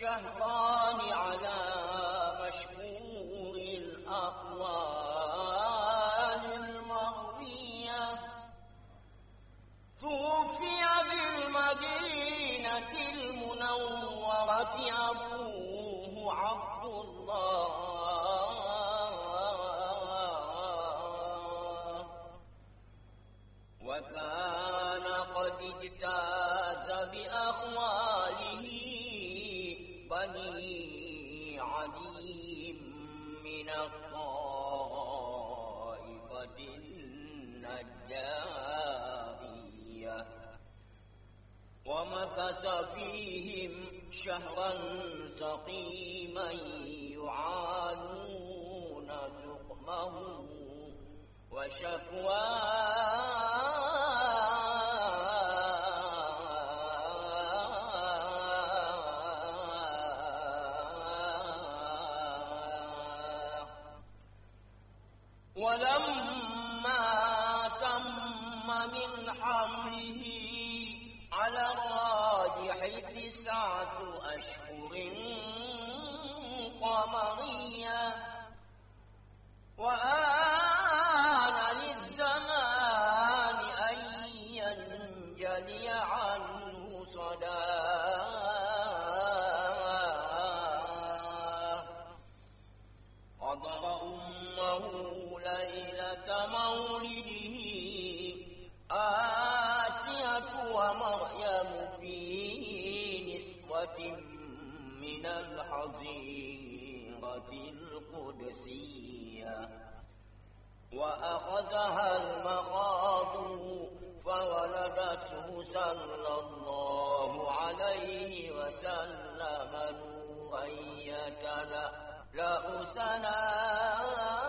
شهران على مشهور الأقوال المروية. توفي بالمدينة المنورة أبوه عبد الله. وكان قد اجتاز بأخواله الطائفة النجارية. ومكث فيهم شهرا سقيما يعانون سقمه وشكواه على الراجح تسعة أشهر قمرية. وآن من الحظيرة القدسية. وأخذها المخاض فولدته صلى الله عليه وسلم نورا يتلألأ سناه